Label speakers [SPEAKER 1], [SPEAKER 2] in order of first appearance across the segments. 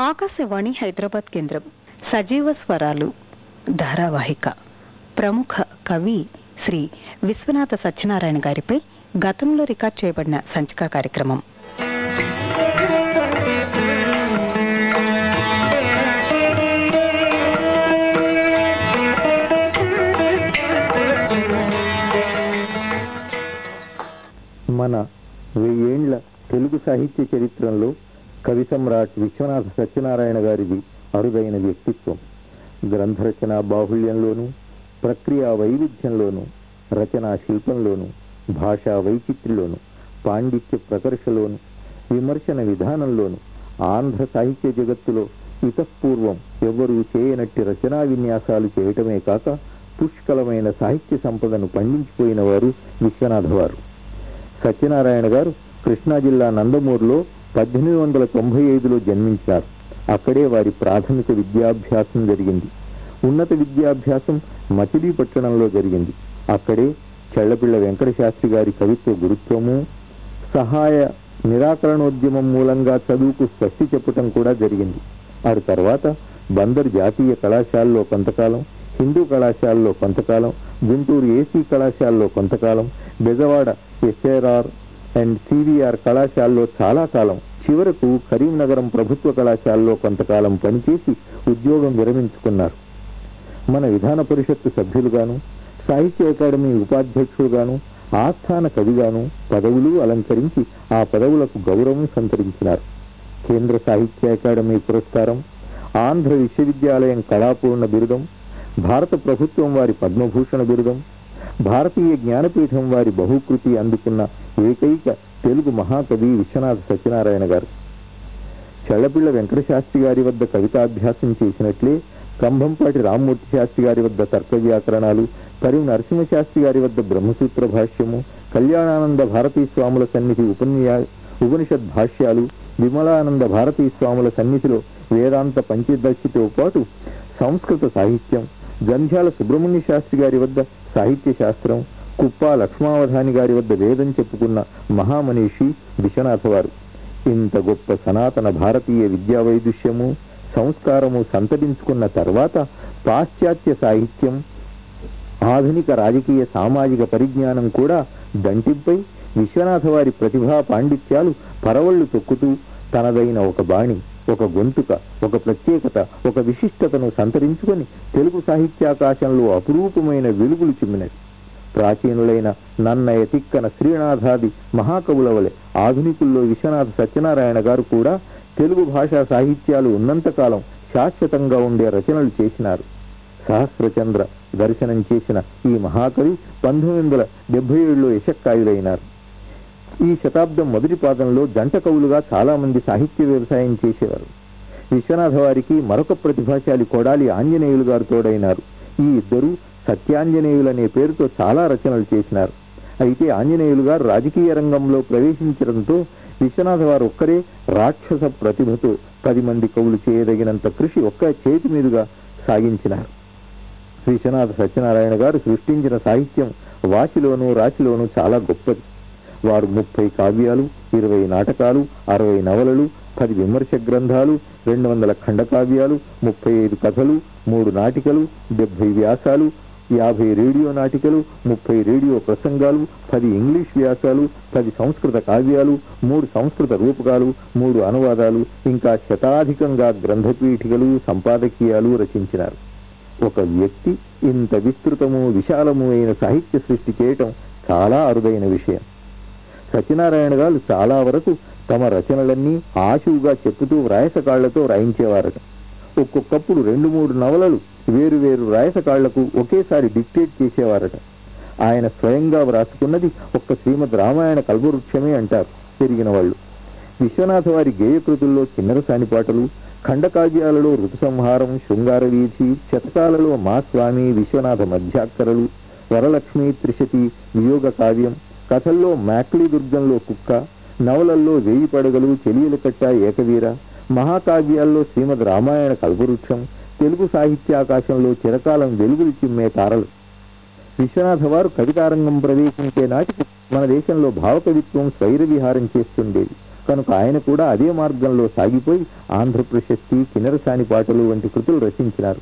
[SPEAKER 1] ఆకాశవాణి హైదరాబాద్ కేంద్రం. సజీవ స్వరాలు. ధారావాహిక. ప్రముఖ కవి శ్రీ విశ్వనాథ సత్యనారాయణ గారిపై గతంలో రికార్డ్ చేయబడిన సంచిక కార్యక్రమం.
[SPEAKER 2] మన వెయ్యేండ్ల తెలుగు సాహిత్య చరిత్రలో కవి సమ్రాట్ విశ్వనాథ సత్యనారాయణ గారిది అరుదైన వ్యక్తిత్వం. గ్రంథరచన బాహుళ్యంలోనూ ప్రక్రియా వైవిధ్యంలోనూ రచనా శిల్పంలోనూ భాషా వైచిత్రిలోను పాండిత్య ప్రకర్షలోను విమర్శన విధానంలోను ఆంధ్ర సాహిత్య జగత్తులో ఇతపూర్వం ఎవ్వరూ చేయనట్టి రచనా విన్యాసాలు చేయటమే కాక పుష్కలమైన సాహిత్య సంపదను పండించిపోయిన వారు విశ్వనాథ వారు. సత్యనారాయణ గారు కృష్ణా జిల్లా నందమూరులో పద్దెనిమిది వందల తొంభై ఐదులో జన్మించారు. అక్కడే వారి ప్రాథమిక విద్యాభ్యాసం జరిగింది. ఉన్నత విద్యాభ్యాసం మచిలీపట్టణంలో జరిగింది. అక్కడే చెళ్ళపిళ్ళ వెంకట శాస్త్రి గారి కవిత్వ గురుత్వము సహాయ నిరాకరణోద్యమం మూలంగా చదువుకు స్వస్తి చెప్పటం కూడా జరిగింది. ఆ తర్వాత బందర్ జాతీయ కళాశాలలో కొంతకాలం హిందూ కళాశాలలో కొంతకాలం గుంటూరు ఏసీ కళాశాలలో కొంతకాలం బెజవాడ ఎస్ఆర్ఆర్ అండ్ సివిఆర్ కళాశాలలో చాలా కాలం చివరకు కరీంనగరం ప్రభుత్వ కళాశాలలో కొంతకాలం పనిచేసి ఉద్యోగం విరమించుకున్నారు. మన విధాన పరిషత్తు సభ్యులుగాను సాహిత్య అకాడమీ ఉపాధ్యక్షులుగాను ఆస్థాన కవిగాను పదవులు అలంకరించి ఆ పదవులకు గౌరవం సంతరించినారు. కేంద్ర సాహిత్య అకాడమీ పురస్కారం ఆంధ్ర విశ్వవిద్యాలయం కళాపూర్ణ బిరుదం భారత ప్రభుత్వం వారి పద్మభూషణ బిరుదం భారతీయ జ్ఞానపీఠం వారి బహుకృతి అందుకున్న ఏకైక తెలుగు మహాకవి విశ్వనాథ సత్యనారాయణ గారు. చల్లపిళ్ళ వెంకటశాస్త్రి గారి వద్ద కవితాభ్యాసం చేసినట్లే కంభంపాటి రామ్మూర్తి శాస్త్రి గారి వద్ద తర్క వ్యాకరణాలు కరీం నరసింహశాస్త్రి గారి వద్ద బ్రహ్మసూత్ర భాష్యము కళ్యాణానంద భారతీ స్వాముల సన్నిధి ఉపన్యా ఉపనిషద్ భాష్యాలు విమలానంద భారతీ స్వాముల సన్నిధిలో వేదాంత పంచదర్శితో పాటు సంస్కృత సాహిత్యం గంధ్యాల సుబ్రహ్మణ్య శాస్త్రి గారి వద్ద సాహిత్య శాస్త్రం కుప్ప లక్ష్మావధాని గారి వద్ద వేదం చెప్పుకున్న మహామనీషి విశ్వనాథ వారు ఇంత గొప్ప సనాతన భారతీయ విద్యా వైదుష్యము సంస్కారము సంతరించుకున్న తర్వాత పాశ్చాత్య సాహిత్యం ఆధునిక రాజకీయ సామాజిక పరిజ్ఞానం కూడా దంటిపై విశ్వనాథ వారి ప్రతిభా పాండిత్యాలు పరవళ్ళు తొక్కుతూ తనదైన ఒక బాణి ఒక గొంతుక ఒక ప్రత్యేకత ఒక విశిష్టతను సంతరించుకొని తెలుగు సాహిత్యాకాశంలో అపురూపమైన వెలుగులు చిమ్మినది ప్రాచీనులైన నన్నయ తిక్కన శ్రీనాథాది మహాకవుల వలె ఆధునికుల్లో విశ్వనాథ సత్యనారాయణ గారు కూడా తెలుగు భాషా సాహిత్యాలు ఉన్నంతకాలం శాశ్వతంగా ఉండే రచనలు చేసినారు. సహస్రచంద్ర దర్శనం చేసిన ఈ మహాకవి పంతొమ్మిది వందల డెబ్బై ఏడులో యశక్కాయులైనారు ఈ శతాబ్దం మొదటి పాదంలో జంట కవులుగా చాలా మంది సాహిత్య వ్యవసాయం చేసేవారు. విశ్వనాథ వారికి మరొక ప్రతిభాశాలి కొడాలి ఆంజనేయులు గారు తోడైనారు. ఈ ఇద్దరు సత్యాంజనేయులనే పేరుతో చాలా రచనలు చేసినారు. అయితే ఆంజనేయులు గారు రాజకీయ రంగంలో ప్రవేశించడంతో విశ్వనాథ వారు ఒక్కరే రాక్షస ప్రతిభతో పది మంది కవులు చేయదగినంత కృషి ఒక్క చేతి మీదుగా సాగించినారు. విశ్వనాథ సత్యనారాయణ గారు సృష్టించిన సాహిత్యం వాసిలోనూ రాచిలోను చాలా గొప్పది. వారు ముప్పై కావ్యాలు ఇరవై నాటకాలు అరవై నవలలు పది విమర్శ గ్రంథాలు రెండు వందల ఖండకావ్యాలు ముప్పై ఐదు కథలు మూడు నాటికలు డెబ్బై వ్యాసాలు యాభై రేడియో నాటికలు ముప్పై రేడియో ప్రసంగాలు పది ఇంగ్లీష్ వ్యాసాలు పది సంస్కృత కావ్యాలు మూడు సంస్కృత రూపకాలు మూడు అనువాదాలు ఇంకా శతాధికంగా గ్రంథపీఠికలు సంపాదకీయాలు రచించినారు. ఒక వ్యక్తి ఇంత విస్తృతము విశాలము అయిన సాహిత్య సృష్టి చేయటం చాలా అరుదైన విషయం. సత్యనారాయణ గారు చాలా వరకు తమ రచనలన్నీ ఆశువుగా చెప్పుతూ వ్రాయసకాళ్ళతో రాయించేవారట. ఒక్కొక్కప్పుడు రెండు మూడు నవలలు వేరు వేరు రాయసకాళ్ళకు ఒకేసారి డిక్టేట్ చేసేవారట. ఆయన స్వయంగా వ్రాసుకున్నది ఒక్క శ్రీమద్ రామాయణ కల్పవృక్షమే అంటారు పెరిగిన వాళ్ళు. విశ్వనాథ వారి గేయకృతుల్లో చిన్నరసాని పాటలు ఖండకావ్యాలలో ఋతుసంహారం శృంగార వీధి శతకాలలో మా స్వామి విశ్వనాథ మధ్యాక్షరలు వరలక్ష్మి త్రిశతి వియోగ కావ్యం కథల్లో మ్యాక్లీ దుర్గంలో కుక్క నవలల్లో వేయి పడగలు చెలియల కట్ట ఏకవీర మహాకావ్యాల్లో శ్రీమద్ రామాయణ కల్పవృక్షం తెలుగు సాహిత్యాకాశంలో చిరకాలం వెలుగులు చిమ్మే తారలు. విశ్వనాథ వారు కవితారంగం ప్రవేశించే నాటికి మన దేశంలో భావకవిత్వం స్వైర విహారం చేస్తుండేది. కనుక ఆయన కూడా అదే మార్గంలో సాగిపోయి ఆంధ్ర ప్రశస్తి కిన్నరసాని పాటలు వంటి కృతులు రచించినారు.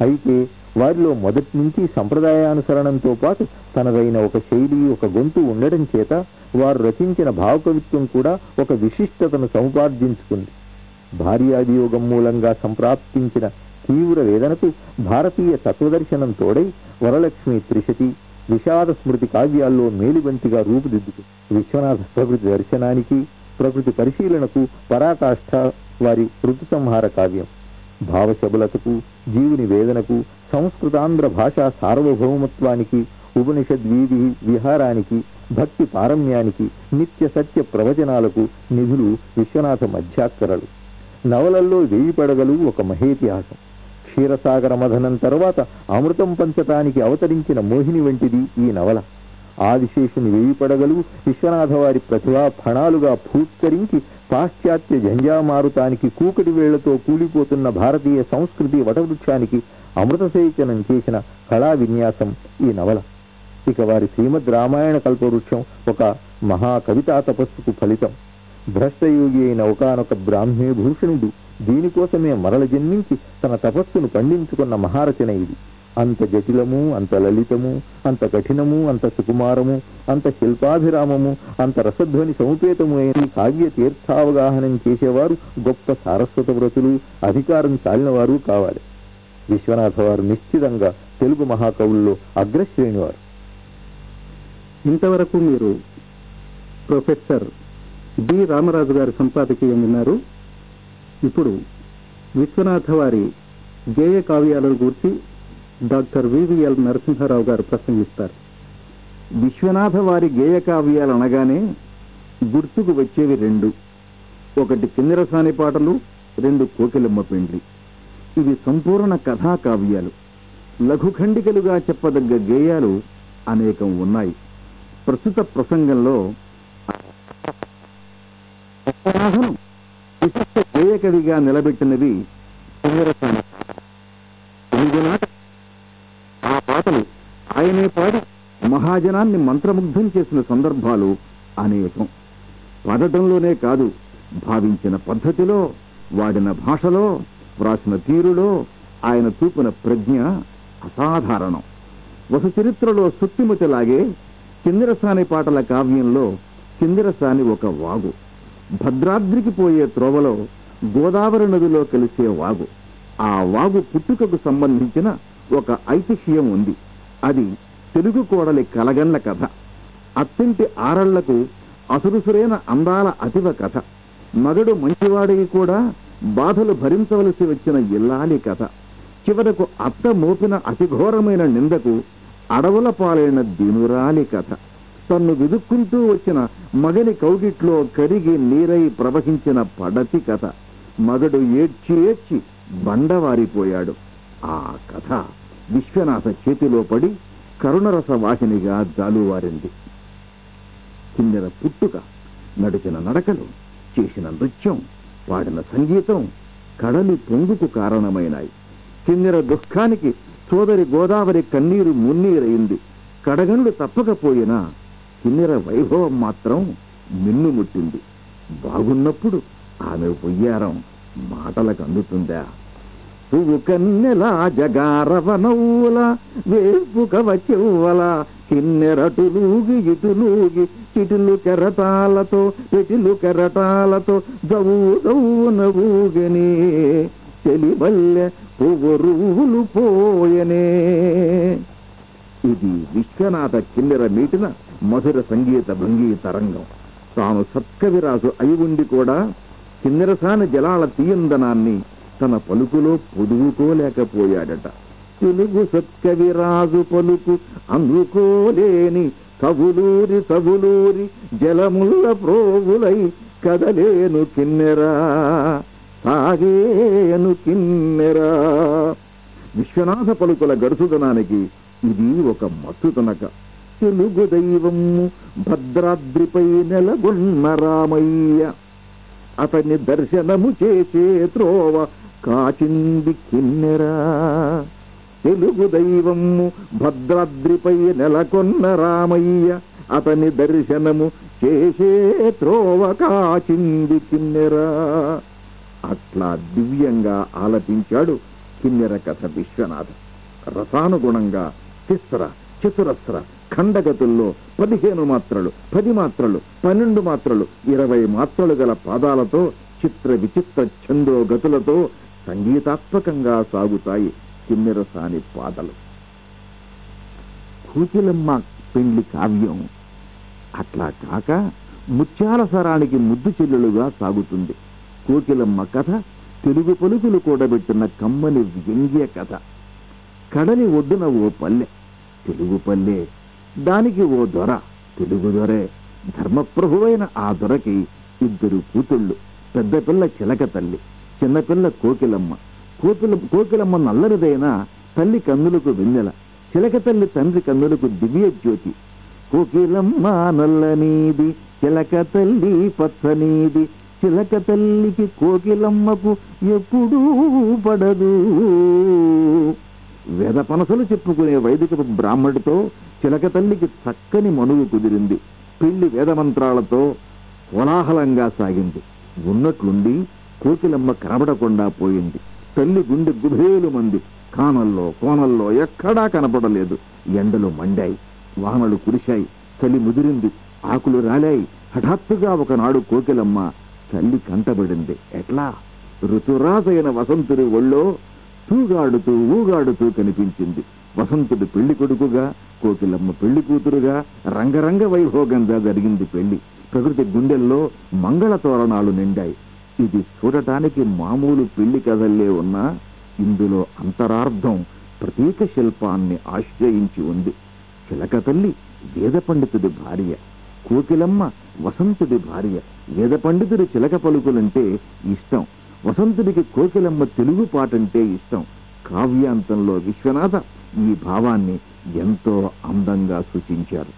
[SPEAKER 2] అయితే వారిలో మొదటి నుంచి సంప్రదాయానుసరణంతో పాటు తనదైన ఒక శైలి ఒక గొంతు ఉండడం చేత వారు రచించిన భావకవిత్వం కూడా ఒక విశిష్టతను సముపార్జించుకుంది. భార్యాభియోగం మూలంగా సంప్రాప్తించిన తీవ్ర వేదనకు భారతీయ తత్వదర్శనం తోడై వరలక్ష్మి త్రిశతి విషాద స్మృతి కావ్యాల్లో మేలిబంతిగా రూపుదిద్దుకు విశ్వనాథ ప్రకృతి దర్శనానికి ప్రకృతి పరిశీలనకు పరాకాష్ఠ వారి ఋతు సంహార కావ్యం. భావశబులతకు జీవుని వేదనకు సంస్కృతాంధ్ర భాషా సార్వభౌమత్వానికి ఉపనిషద్వీధి విహారానికి భక్తి పారమ్యానికి నిత్య సత్య ప్రవచనాలకు నిధులు విశ్వనాథ మధ్యాక్కరలు. నవలల్లో వేయి పడగలు ఒక మహేతిహాసం. క్షీరసాగర మథనం తర్వాత అమృతం పంచటానికి అవతరించిన మోహిని వంటిది ఈ నవల. ఆదిశేషుని వేయి పడగలు విశ్వనాథ వారి ప్రతిభా ఫణాలుగా భూత్కరించి పాశ్చాత్య జంజామారుతానికి కూకటి వేళ్ళతో కూలిపోతున్న భారతీయ సంస్కృతి వటవృక్షానికి అమృతసేచనం చేసిన కళా విన్యాసం ఈ నవల. ఇక వారి శ్రీమద్ రామాయణ కల్పవృక్షం ఒక మహా కవితా తపస్సుకు ఫలితం. భ్రష్టయోగి అయిన ఒకనొక బ్రాహ్మీ భూషణుడు దీనికోసమే మరల జన్మించి తన తపస్సును పండించుకున్న మహారచన ఇది. అంత జటిలము అంత లలితము అంత కఠినము అంత సుకుమారము అంత శిల్పాభిరామము అంత రసధ్వని సముపేతము అయిన కావ్య తీర్థావగాహనం చేసేవారు గొప్ప సారస్వత వ్రతులు అధికారం చాలినవారు కావాలి. విశ్వనాథ వారు నిశ్చితంగా తెలుగు మహాకవుల్లో అగ్రశ్రేణి వారు
[SPEAKER 3] ఇంతవరకు మీరు ప్రొఫెసర్ బి. రామరాజు గారి సంపాదకీయం విన్నారు. ఇప్పుడు విశ్వనాథ వారి గేయ కావ్యాలను గురించి డాక్టర్ వివిఎల్ నరసింహారావు గారు ప్రసంగిస్తారు.
[SPEAKER 4] విశ్వనాథ వారి గేయ కావ్యాలు అనగానే గుర్తుకు వచ్చేవి రెండు. ఒకటి కిందరసాని పాటలు రెండు కోకిలమ్మ పెండ్లి. ఇవి సంపూర్ణ కథా కావ్యాలు. లఘుఖండికలుగా చెప్పదగ్గ గేయాలు అనేకం ఉన్నాయి. ప్రస్తుత ప్రసంగంలో విశ్వనాథను విశిష్ట గేయ నిలబెట్టినది నిలబెట్టినవి తెలుగునాట ఆ పాటలు ఆయనే పాడి మహాజనాన్ని మంత్రముగ్ధం చేసిన సందర్భాలు అనేకం. పాడటంలోనే కాదు భావించిన పద్ధతిలో వాడిన భాషలో వ్రాసిన తీరులో ఆయన చూపిన ప్రజ్ఞ అసాధారణం. వసు చరిత్రలో సుత్తిమతిలాగే కిందిరసాని పాటల కావ్యంలో కిందిరసాని ఒక వాగు. భద్రాద్రికి పోయే త్రోవలో గోదావరి నదిలో కలిసే వాగు. ఆ వాగు పుట్టుకకు సంబంధించిన ఒక ఐతిహ్యం ఉంది. అది తెలుగు కోడలి కలగండ్ల కథ. అత్తింటి ఆరళ్ళకు అసురుసురైన అందాల అతివ కథ. మగడు మంచివాడికి కూడా బాధలు భరించవలసి వచ్చిన ఇల్లాలి కథ. చివరకు అత్త మోపిన అతిఘోరమైన నిందకు అడవుల పాలైన దినురాలి కథ. తన్ను వెదుక్కుంటూ వచ్చిన మగని కౌగిట్లో కరిగి నీరై ప్రవహించిన పడతి కథ. మగడు ఏడ్చి ఏడ్చి బండవారిపోయాడు. ఆ కథ విశ్వనాథ చేతిలో పడి కరుణరస వాహినిగా జాలువారింది. కిన్నెర పుట్టుక నడిచిన నడకలు చేసిన నృత్యం పాడిన సంగీతం కడలి పొంగుకు కారణమైనాయి. కిన్నెర దుఃఖానికి సోదరి గోదావరి కన్నీరు మున్నీరైంది. కడగనులు తప్పకపోయినా కిన్నెర వైభవం మాత్రం మిన్నుముట్టింది బాగున్నప్పుడు ఆమె పొయ్యారం మాటలకు అందుతుందా? పువ్వు కన్నెలా జగారవనవుల వేపుక వచ్చివ్వల కిన్నెరటులూగి ఇటులూగి చిటులు కెరటాలతో ఇటులు కెరటాలతో జవు జవున ఊగనే తెలివల్లె పువ్వు పోయనే. ఇది విశ్వనాథ కిన్నెర మీటిన మధుర సంగీత భంగీ తరంగం. తాను సత్కవిరాజు అయి ఉండి కూడా కిన్నెరసాని జలాల తీయందనాన్ని తన పలుకులో పొదువుకోలేకపోయాడట. తెలుగు సత్కవిరాజు పలుకు అందుకోలేని తగులూరి తగులూరి జలముల్ల ప్రోగులై కదలేను కిన్నెరా సాగేను కిన్నెరా. విశ్వనాథ పలుకుల గడుసుదనానికి ఇది ఒక మత్తుతనక. తెలుగు దైవము భద్రాద్రిపై నెలగొన్న రామయ్య అతని దర్శనము చేసే త్రోవ కాచింది కిన్నెరా. తెలుగు దైవము భద్రాద్రిపై నెలకొన్న రామయ్య అతని దర్శనము చేసే త్రోవ కాచింది కిన్నెరా. అట్లా దివ్యంగా ఆలపించాడు కిన్నెర కథ విశ్వనాథ. రసానుగుణంగా తిస్ర చతురస్ర ఖండగతుల్లో పదిహేను మాత్రలు పది మాత్రలు పన్నెండు మాత్రలు ఇరవై మాత్రలు గల పాదాలతో చిత్ర విచిత్ర ఛందో గతులతో సంగీతాత్మకంగా సాగుతాయి కిన్నెరసాని పాదలు. కూచిలమ్మ పెండ్లి కావ్యం. అట్లా కాక ముత్యాల సరానికి ముద్దు చెల్లెలుగా సాగుతుంది. కోకిలమ్మ కథ తెలుగు పలుకులు కూడబెట్టిన కమ్మని వ్యంగ్య కథ కడలి ఒడ్డున ఓ పల్లె తెలుగు పల్లె దానికి ఓ దొర తెలుగు దొరే. ధర్మప్రభువైన ఆ దొరకి ఇద్దరు కూతుళ్ళు పెద్ద పిల్ల చిలక తల్లి చిన్నపిల్ల కోకిలమ్మ. కోకిల కోకిలమ్మ నల్లరిదైన తల్లి కన్నులకు వెన్నెల చిలక తల్లి తండ్రి కన్నులకు దివ్య జ్యోతి. కోకిలమ్మ నల్లనీది చిలక తల్లి పచ్చనీది చిలక తల్లికి కోకిలమ్మకు ఎప్పుడూ పడదు. వేద పనసలు చెప్పుకునే వైదిక బ్రాహ్మడితో చిలక తల్లికి చక్కని మనువు కుదిరింది. పెళ్ళి వేద మంత్రాలతో కోలాహలంగా సాగింది. ఉన్నట్లుండి కోకిలమ్మ కనబడకుండా పోయింది. తల్లి గుండె గుభేలు మంది. కానల్లో కోనల్లో ఎక్కడా కనపడలేదు. ఎండలు మండాయి. వానలు కురిశాయి. చలి ముదిరింది. ఆకులు రాలాయి. హఠాత్తుగా ఒకనాడు కోకిలమ్మ తల్లి కంటబడింది. ఎట్లా? ఋతురాజైన వసంతుడి ఒళ్ళో తూగాడుతూ ఊగాడుతూ కనిపించింది. వసంతుడు పెళ్ళి కొడుకుగా కోకిలమ్మ పెళ్ళి కూతురుగా రంగరంగ వైభోగంగా జరిగింది పెళ్ళి. ప్రకృతి గుండెల్లో మంగళ తోరణాలు నిండాయి. ఇది చూడటానికి మామూలు పెళ్ళి కథల్లే ఉన్నా ఇందులో అంతరార్థం ప్రతీక శిల్పాన్ని ఆశ్రయించి ఉంది. చిలక తల్లి వేద పండితుడి భార్య కోకిలమ్మ వసంతుడి భార్య. వేద పండితుడి చిలక పలుకులంటే ఇష్టం. వసంతుడికి కోకిలమ్మ తెలుగు పాటంటే ఇష్టం. కావ్యాంతంలో విశ్వనాథ ఈ భావాన్ని ఎంతో అందంగా సూచించారు.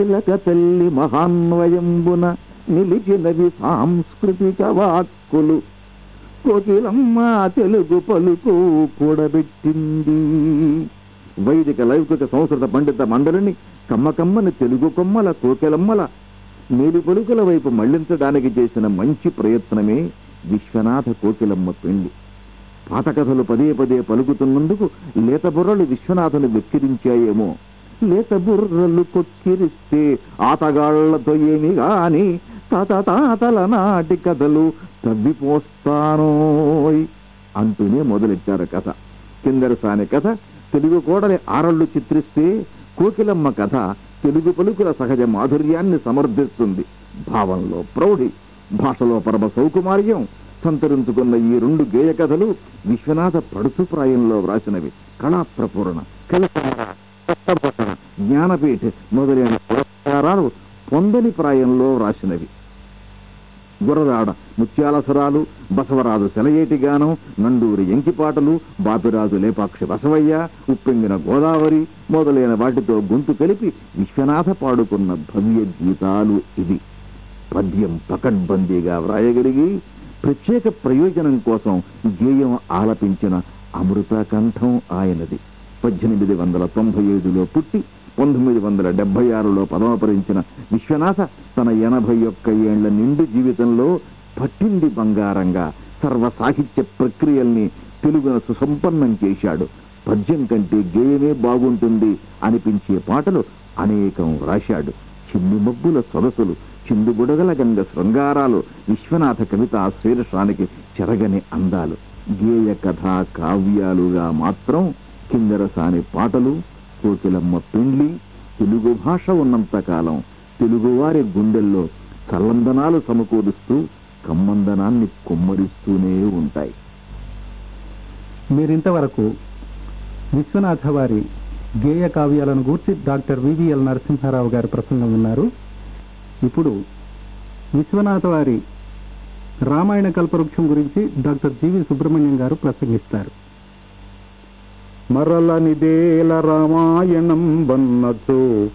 [SPEAKER 4] చిలక తల్లి మహాన్వయంబున నిలిచినవి సాంస్కృతిక వాక్కులు. కోకిలమ్మ తెలుగు పలుకు కూడబెట్టింది. వైదిక లౌకిక సంస్కృత పండిత మండలిని కమ్మకమ్మని తెలుగు కొమ్మల కోకిలమ్మల నీలి పలుకుల వైపు మళ్ళించడానికి చేసిన మంచి ప్రయత్నమే విశ్వనాథ కోకిలమ్మ పెళ్ళి పాత కథలు పదే పదే పలుకుతున్నందుకు లేత బుర్రలు విశ్వనాథను వెక్కిరించాయేమో. లేత బుర్రలు కొక్కిరిస్తే ఆతగాళ్ళతో ఏమి గాని తాత తాతల నాటి కథలు తవ్విపోస్తానోయ్ అంటూనే మొదలెట్టారు కథ. కిందరసాని కథ తెలుగు కోడలి ఆరళ్ళు చిత్రిస్తే కోకిలమ్మ కథ తెలుగు పలుకుల సహజ మాధుర్యాన్ని సమర్థిస్తుంది. భావంలో ప్రౌఢి. భాషలో పరమ సౌకుమార్యం సంతరించుకున్న ఈ రెండు గేయ కథలు విశ్వనాథ పడుచుప్రాయంలో వ్రాసినవి. కళాప్రపూరణ కళపూరణ జ్ఞానపీఠ మొదలైన పురస్కారాలు పొందని ప్రాయంలో వ్రాసినవి. గురదాడ ముత్యాలసరాలు బసవరాజు సెలయేటి గానం నండూరి ఎంకిపాటలు బాపిరాజు లేపాక్షి బసవయ్య ఉప్పెంగిన గోదావరి మొదలైన వాటితో గొంతు కలిపి విశ్వనాథ పాడుకున్న భవ్య గీతాలు ఇది పద్యం పకడ్బందీగా వ్రాయగలిగి ప్రత్యేక ప్రయోజనం కోసం గేయం ఆలపించిన అమృతకంఠం ఆయనది. పద్దెనిమిది వందల తొంభై ఐదులో పుట్టి పంతొమ్మిది వందల డెబ్బై ఆరులో పదమపరించిన విశ్వనాథ తన ఎనభై ఒక్క ఏళ్ళ నిండు జీవితంలో పట్టింది బంగారంగా సర్వ సాహిత్య ప్రక్రియల్ని తెలుగున సుసంపన్నం చేశాడు. పద్యం కంటే గేయమే బాగుంటుంది అనిపించే పాటలు అనేకం రాశాడు చిన్ని మబ్బుల సొగసులు చిందుబుడగల గంగ శృంగారాలు విశ్వనాథ కవిత శ్రీరసానికి చెరగని అందాలు. గేయ కథ కావ్యాలుగా మాత్రం కిందరసాని పాటలు కోకిలమ్మ పెండ్లి తెలుగు భాష ఉన్నంత కాలం తెలుగువారి గుండెల్లో చల్లందనాలు సమకూరుస్తూ కమ్మందనాన్ని కుమ్మరిస్తూనే ఉంటాయి.
[SPEAKER 3] మీరింతవరకు విశ్వనాథ వారి గేయ కావ్యాలను గూర్చి డాక్టర్ వివిఎల్ నరసింహారావు గారి ప్రసంగం విన్నారు. ఇప్పుడు విశ్వనాథ వారి రామాయణ కల్పవృక్షం గురించి డాక్టర్ జీవి సుబ్రహ్మణ్యం గారు ప్రసంగిస్తారు.
[SPEAKER 5] మరలనిదేల రామాయణం వన్నచో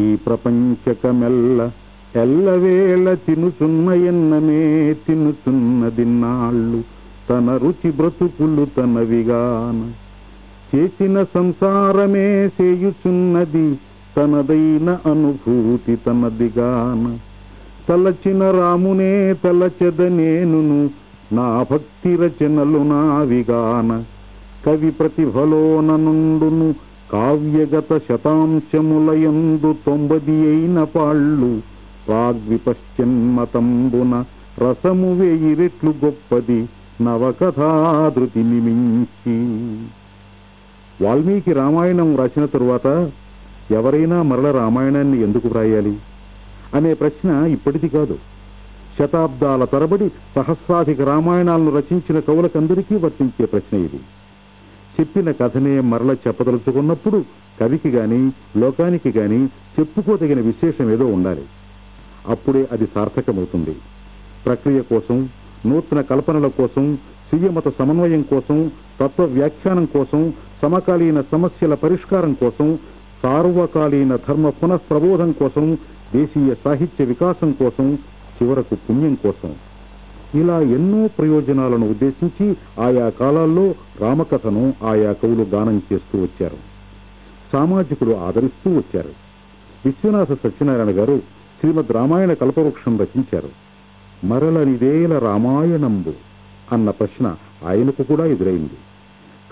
[SPEAKER 5] ఈ ప్రపంచకమెల్ల ఎల్లవేళ తినుచున్న ఎన్నమే తినుచున్నదిన్నాళ్ళు తన రుచి బ్రతుకులు తనవిగాన. చేసిన సంసారమే చేయుచున్నది తనదైన అనుభూతి తనదిగాన. తలచిన రామునే తలచెదనేనును నా భక్తి రచనలు నావిగాన. కవి ప్రతిభలోన నుండును కావ్యగత శతాంశములయందు తొంబది అయిన పాళ్ళు. ప్రాగ్విపశ్చన్మతంబున రసము వేయిరెట్లు గొప్పది నవకథాధృతి నిమించి. వాల్మీకి రామాయణం రాసిన తరువాత ఎవరైనా మరల రామాయణాన్ని ఎందుకు వ్రాయాలి? అనే ప్రశ్న ఇప్పటిది కాదు. శతాబ్దాల తరబడి సహస్రాధిక రామాయణాలను రచించిన కవులకందరికీ వర్తించే ప్రశ్న ఇది. చెప్పిన కథనే మరల చెప్పదలుచుకున్నప్పుడు కవికి గాని లోకానికి గాని చెప్పుకోదగిన విశేషం ఏదో ఉండాలి. అప్పుడే అది సార్థకమవుతుంది. ప్రక్రియ కోసం నూతన కల్పనల కోసం స్వీయమత సమన్వయం కోసం తత్వ వ్యాఖ్యానం కోసం సమకాలీన సమస్యల పరిష్కారం కోసం సార్వకాలీన ధర్మ పునఃప్రబోధం కోసం దేశీయ సాహిత్య వికాసం కోసం చివరకు పుణ్యం కోసం. ఇలా ఎన్నో ప్రయోజనాలను ఉద్దేశించి ఆయా కాలాల్లో రామకథను ఆయా కవులు గానం చేస్తూ వచ్చారు. సామాజికులు ఆదరిస్తూ వచ్చారు. విశ్వనాథ సత్యనారాయణ గారు శ్రీమద్ రామాయణ కల్పవృక్షం రచించారు. మరలనిదేల రామాయణంబు అన్న ప్రశ్న ఆయనకు కూడా ఎదురైంది.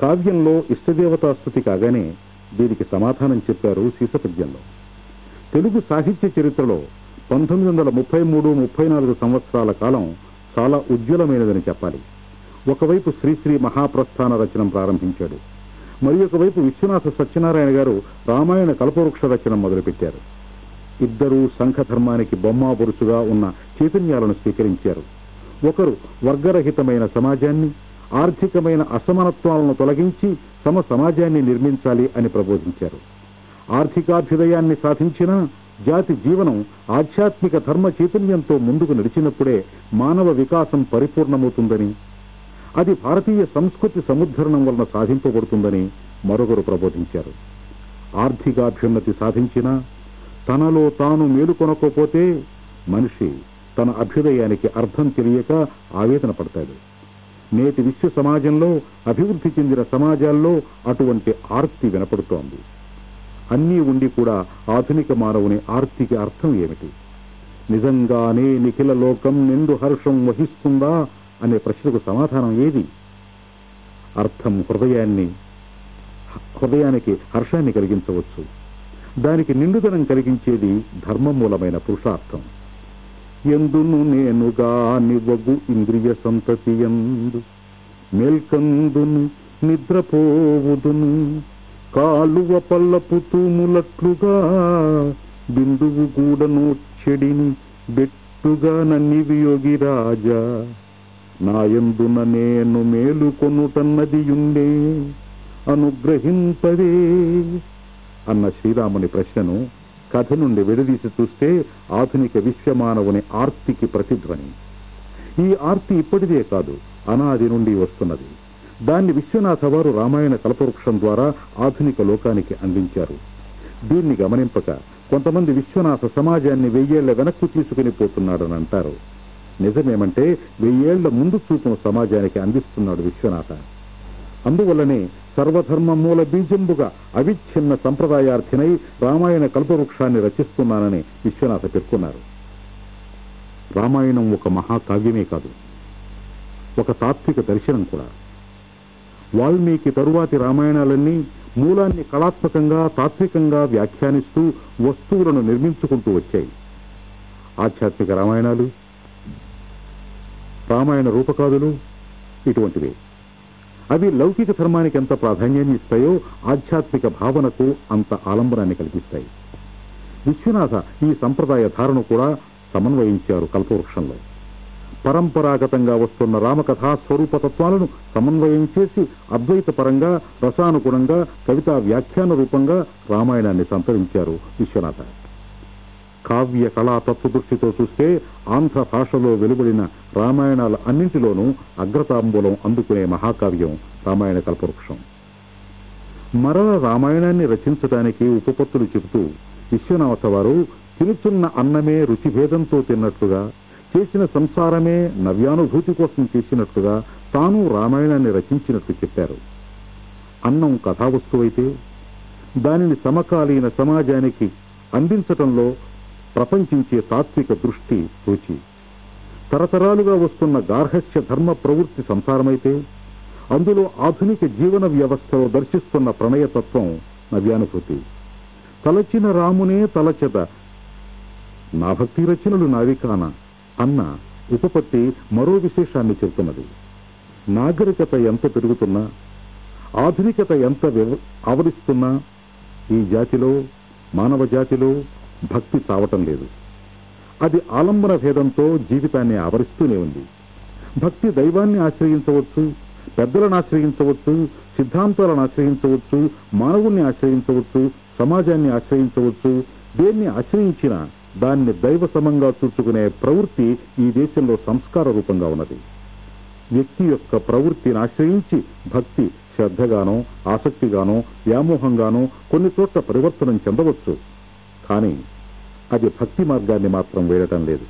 [SPEAKER 5] కావ్యంలో ఇష్టదేవతా స్థుతి కాగానే దీనికి సమాధానం చెప్పారు సీసపద్యంలో తెలుగు సాహిత్య చరిత్రలో పంతొమ్మిది వందల ముప్పై మూడు ముప్పై నాలుగు సంవత్సరాల కాలం చాలా ఉజ్వలమైనదని చెప్పాలి. ఒకవైపు శ్రీశ్రీ మహాప్రస్థాన రచనం ప్రారంభించాడు. మరి ఒకవైపు విశ్వనాథ సత్యనారాయణ గారు రామాయణ కల్పవృక్ష రచనం మొదలుపెట్టారు. ఇద్దరూ సంఘధర్మానికి బొమ్మ ఉన్న చైతన్యాలను స్వీకరించారు. ఒకరు వర్గరహితమైన సమాజాన్ని ఆర్థికమైన అసమానత్వాలను తొలగించి సమ సమాజాన్ని నిర్మించాలి అని ప్రబోధించారు. ఆర్థికాభ్యుదయాన్ని సాధించిన జాతి జీవనం ఆధ్యాత్మిక ధర్మ చైతన్యంతో ముందుకు నడిచినప్పుడే మానవ వికాసం పరిపూర్ణమవుతుందని అది భారతీయ సంస్కృతి సముద్ధరణం వలన సాధింపబడుతుందని మరొకరు ప్రబోధించారు. ఆర్థికాభ్యున్నతి సాధించినా తనలో తాను మేలుకొనకపోతే మనిషి తన అభ్యుదయానికి అర్థం తెలియక ఆవేదన పడతాడు. నేటి విశ్వ సమాజంలో అభివృద్ధి చెందిన సమాజాల్లో అటువంటి ఆర్తి వినపడుతోంది. అన్నీ ఉండి కూడా ఆధునిక మానవుని ఆర్తికి అర్థం ఏమిటి? నిజంగానే నిఖిల లోకం నిండు హర్షం వహిస్తుందా అనే ప్రశ్నకు సమాధానం ఏది? అర్థం హృదయాన్ని హృదయానికి హర్షాన్ని కలిగించవచ్చు. దానికి నిండుదనం కలిగించేది ధర్మమూలమైన పురుషార్థం. ఎందును నేనుగా నివ్వగు ఇంద్రియ సంతతి ఎందు? మేల్కందును నిద్రపోవుదును? కాలువ పల్లపు తూములట్లుగా బిందువు గూడను చెడిని బెట్టుగా నన్నివి యోగి రాజా. నాయందున నేను మేలుకొనుటన్నది ఉండే అనుగ్రహింపదే అన్న శ్రీరాముని ప్రశ్నను కథ నుండి విడదీసి చూస్తే ఆధునిక విశ్వమానవుని ఆర్తికి ప్రతిధ్వని. ఈ ఆర్తి ఇప్పటిదే కాదు అనాది నుండి వస్తున్నది. దాన్ని విశ్వనాథ వారు రామాయణ కల్పవృక్షం ద్వారా ఆధునిక లోకానికి అందించారు. దీన్ని గమనింపక కొంతమంది విశ్వనాథ సమాజాన్ని వెయ్యేళ్ళ వెనక్కు తీసుకుని పోతున్నాడని అంటారు. నిజమేమంటే వెయ్యేళ్ళ ముందు చూపును సమాజానికి అందిస్తున్నాడు విశ్వనాథ. అందువల్లనే సర్వధర్మ మూల బీజంబుగా అవిచ్ఛిన్న సంప్రదాయార్థినై రామాయణ కల్పవృక్షాన్ని రచిస్తున్నానని విశ్వనాథ పేర్కొన్నారు. రామాయణం ఒక మహాకావ్యమే కాదు ఒక తాత్విక దర్శనం కూడా. వాల్మీకి తరువాతి రామాయణాలన్నీ మూలాన్ని కళాత్మకంగా తాత్వికంగా వ్యాఖ్యానిస్తూ వస్తువులను నిర్మించుకుంటూ వచ్చాయి. ఆధ్యాత్మిక రామాయణాలు రామాయణ రూపకాదులు ఇటువంటివి. అవి లౌకిక ధర్మానికి ఎంత ప్రాధాన్యాన్ని ఇస్తాయో ఆధ్యాత్మిక భావనకు అంత ఆలంబనాన్ని కల్పిస్తాయి విశ్వనాథ ఈ సంప్రదాయ ధారను కూడా సమన్వయించారు కల్పవృక్షంలో. పరంపరాగతంగా వస్తున్న రామకథా స్వరూపతత్వాలను సమన్వయం చేసి అద్వైత పరంగా రసానుగుణంగా కవితా వ్యాఖ్యాన రూపంగా రామాయణాన్ని సంతరించారు విశ్వనాథ. కావ్య కళా తత్వదృష్టితో చూస్తే ఆంధ్ర భాషలో వెలువడిన రామాయణాల అన్నింటిలోనూ అగ్రతాంబూలం అందుకునే మహాకావ్యం రామాయణ కల్పవృక్షం. మరల రామాయణాన్ని రచించడానికి ఉపపత్తులు చెబుతూ విశ్వనాథ వారు తిరుచున్న అన్నమే రుచిభేదంతో తిన్నట్లుగా చేసిన సంసారమే నవ్యానుభూతి కోసం చేసినట్లుగా తాను రామాయణాన్ని రచించినట్లు చెప్పారు. అన్నం కథావస్తువైతే దానిని సమకాలీన సమాజానికి అందించటంలో ప్రపంచించే తాత్విక దృష్టి రుచి తరతరాలుగా వస్తున్న గార్హస్య ధర్మ ప్రవృత్తి సంసారమైతే అందులో ఆధునిక జీవన వ్యవస్థలో దర్శిస్తున్న ప్రణయతత్వం నవ్యానుభూతి. తలచిన రామునే తలచెద నా భక్తి రచనలు నావికాన అన్న ఉపపత్తి మరో విశేషాన్ని చెబుతున్నది నాగరికత ఎంత పెరుగుతున్నా ఆధునికత ఎంత ఆవరిస్తున్నా ఈ జాతిలో మానవ జాతిలో భక్తి చావటం లేదు. అది ఆలంబన భేదంతో జీవితాన్ని ఆవరిస్తూనే ఉంది. భక్తి దైవాన్ని ఆశ్రయించవచ్చు పెద్దలను ఆశ్రయించవచ్చు సిద్ధాంతాలను ఆశ్రయించవచ్చు మానవుణ్ణి ఆశ్రయించవచ్చు సమాజాన్ని ఆశ్రయించవచ్చు. దేన్ని ఆశ్రయించినా దాన్ని దైవ సమంగా చూచుకునే ప్రవృత్తి ఈ దేశంలో సంస్కార రూపంగా ఉన్నది. వ్యక్తి యొక్క ప్రవృత్తిని ఆశ్రయించి భక్తి శ్రద్ధగానో ఆసక్తిగానో వ్యామోహంగానో కొన్ని చోట్ల పరివర్తనం చెందవచ్చు. కానీ అది భక్తి మార్గాన్ని మాత్రం వేయటం లేదు.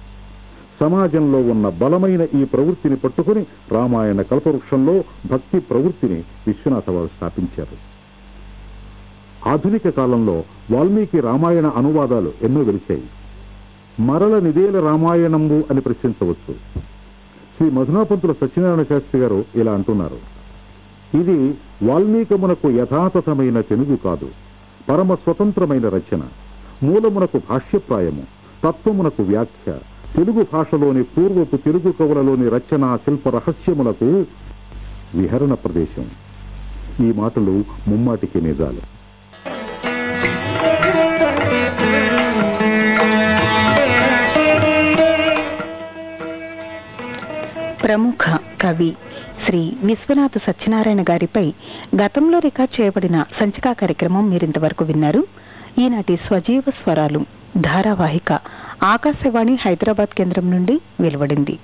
[SPEAKER 5] సమాజంలో ఉన్న బలమైన ఈ ప్రవృత్తిని పట్టుకుని రామాయణ కల్పవృక్షంలో భక్తి ప్రవృత్తిని విశ్వనాథ వారు స్థాపించారు. ఆధునిక కాలంలో వాల్మీకి రామాయణ అనువాదాలు ఎన్నో వెలిచాయి. మరల నిదేల రామాయణంబు అని ప్రశ్నించవచ్చు. శ్రీ మధునాపంతుల సత్యనారాయణ శాస్త్రి గారు ఇలా అంటున్నారు. ఇది వాల్మీకమునకు యథాతథమైన తెలుగు కాదు పరమ స్వతంత్రమైన రచన. మూలమునకు భాష్యప్రాయము తత్వమునకు వ్యాఖ్య. తెలుగు భాషలోని పూర్వపు తెలుగు కవులలోని రచన శిల్ప రహస్యములకు విహరణ ప్రదేశం. ఈ మాటలు ముమ్మాటికి నిజాలు.
[SPEAKER 1] ప్రముఖ కవి శ్రీ విశ్వనాథ సత్యనారాయణ గారిపై గతంలో రికార్డ్ చేయబడిన సంచికా కార్యక్రమం మీరింతవరకు విన్నారు. ఈనాటి స్వజీవ స్వరాలు ధారావాహిక ఆకాశవాణి హైదరాబాద్ కేంద్రం నుండి వెలువడింది.